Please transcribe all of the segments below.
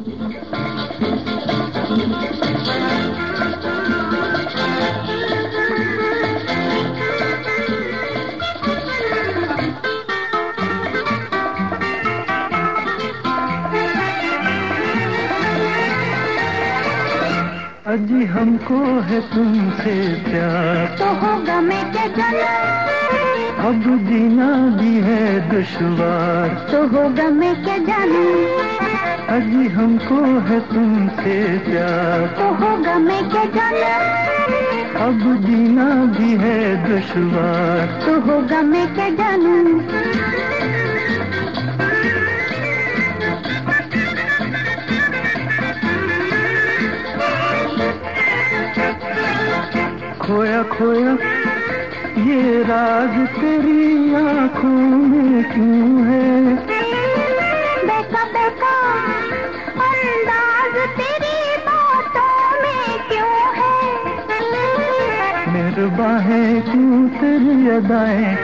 अजी हमको है तुमसे प्यार। तो होगा मैं क्या जाना? अब जीना भी है दुश्वार। तो होगा मैं क्या जानू? अजी हमको है तुमसे प्यार। तो होगा मैं क्या जाना? अब जीना भी है दुश्वार। तो होगा मैं क्या जानू? खोया खोया। ये राज तेरी आँखों में क्यों है? बेका बेका अंदाज तेरी बातों में क्यों है? मेहरबाहें क्यों तेरी अदाएँ?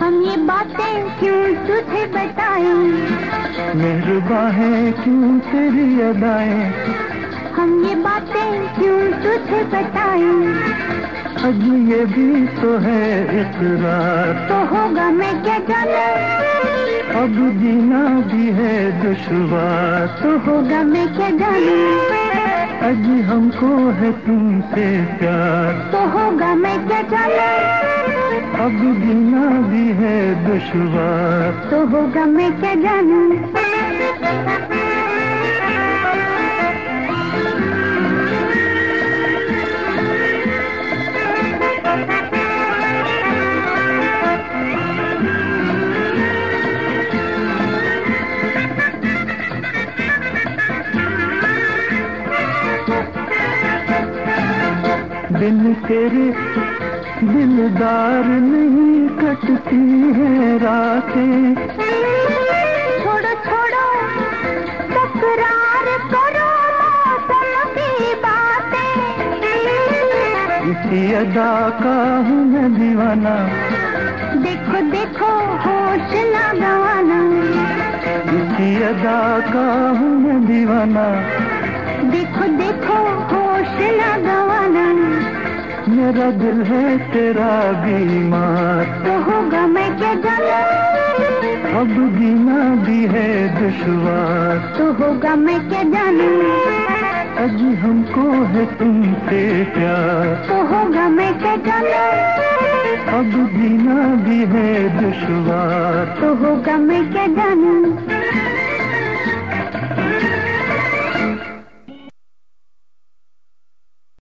हम ये बातें क्यों तुझे बताएँ? मेहरबाहें क्यों तेरी अदाएँ? हम ये बातें क्यों तुझे बताएँ? अब ये भी तो है इकरार तो होगा मैं क्या जाने? अब जीना भी है दुश्वार। तो होगा मैं क्या जानू? अजी हमको है तुमसे प्यार। तो होगा मैं क्या जाने? अब जीना भी है दुश्वार। तो होगा मैं क्या जानू? बिन तेरे दिलदार नहीं कटती है रातें। छोड़ो छोड़ो तकरार करो मौसम की बातें। इसी अदा का हूँ मैं दीवाना। देखो देखो होश ना गवाना। इसी अदा का हूँ मैं दीवाना। देखो देखो होश ना गवाना। मेरा दिल है तेरा बीमार। तो होगा मैं क्या जाना? अब जीना भी है दुश्वार। तो होगा मैं क्या जानू? अजी हमको है तुमसे प्यार। तो होगा मैं क्या जाना? अब जीना भी है दुश्वार। तो होगा मैं क्या जानू?